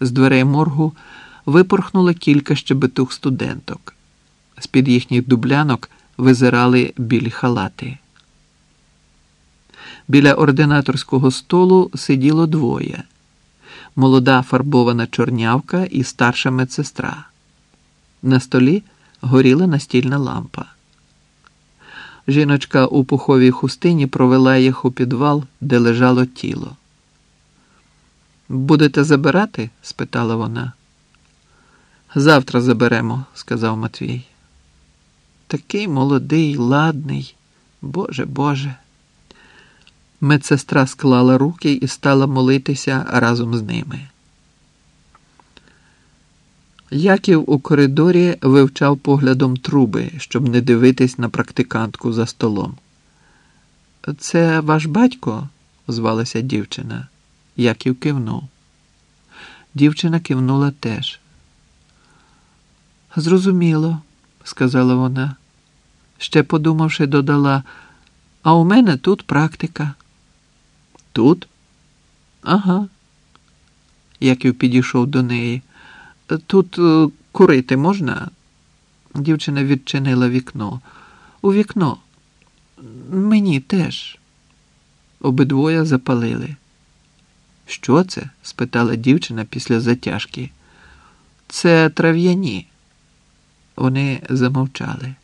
З дверей моргу випорхнуло кілька щебетух студенток. З-під їхніх дублянок визирали білі халати. Біля ординаторського столу сиділо двоє: молода фарбована чорнявка і старша медсестра. На столі горіла настільна лампа. Жіночка у пуховій хустині провела їх у підвал, де лежало тіло. Будете забирати? спитала вона. Завтра заберемо, сказав Матвій. Такий молодий, ладний, Боже Боже. Медсестра склала руки і стала молитися разом з ними. Яків у коридорі вивчав поглядом труби, щоб не дивитись на практикантку за столом. Це ваш батько? звалася дівчина. Яків кивнув. Дівчина кивнула теж. Зрозуміло, сказала вона. Ще подумавши, додала, а у мене тут практика. Тут? Ага. Яків підійшов до неї. Тут е, курити можна? Дівчина відчинила вікно. У вікно. Мені теж. Обидвоє запалили. Що це? спитала дівчина після затяжки. Це трав'яні. Вони замовчали.